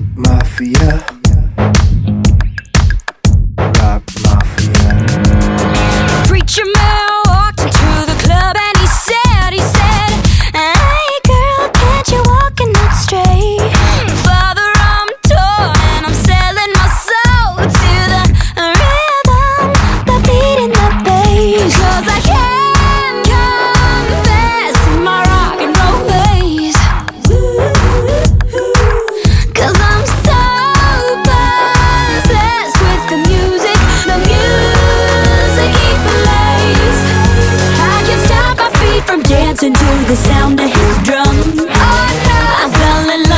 Rap Mafia. Rap Mafia. Preacher Mel walked into the club and he said, he said, Hey girl, can't you walk and not stray? Father, I'm torn and I'm selling my soul to the rhythm, the beat and the bass. Cause I can't. the sound of his drum. Oh no! I fell in love.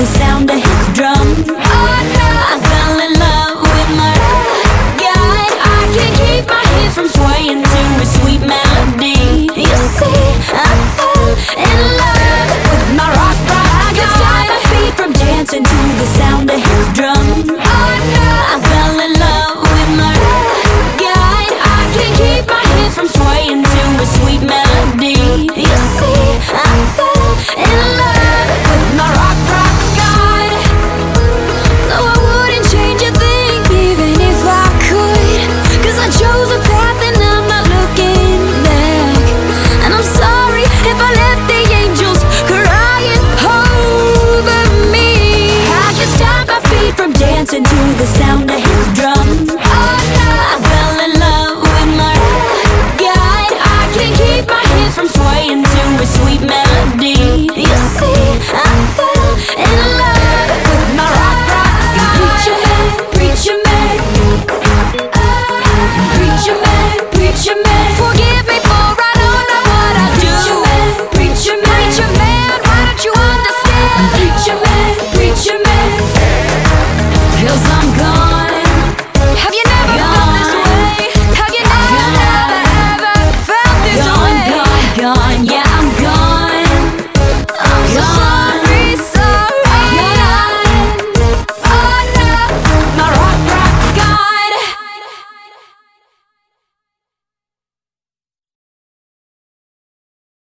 the sound to the sound of his drum.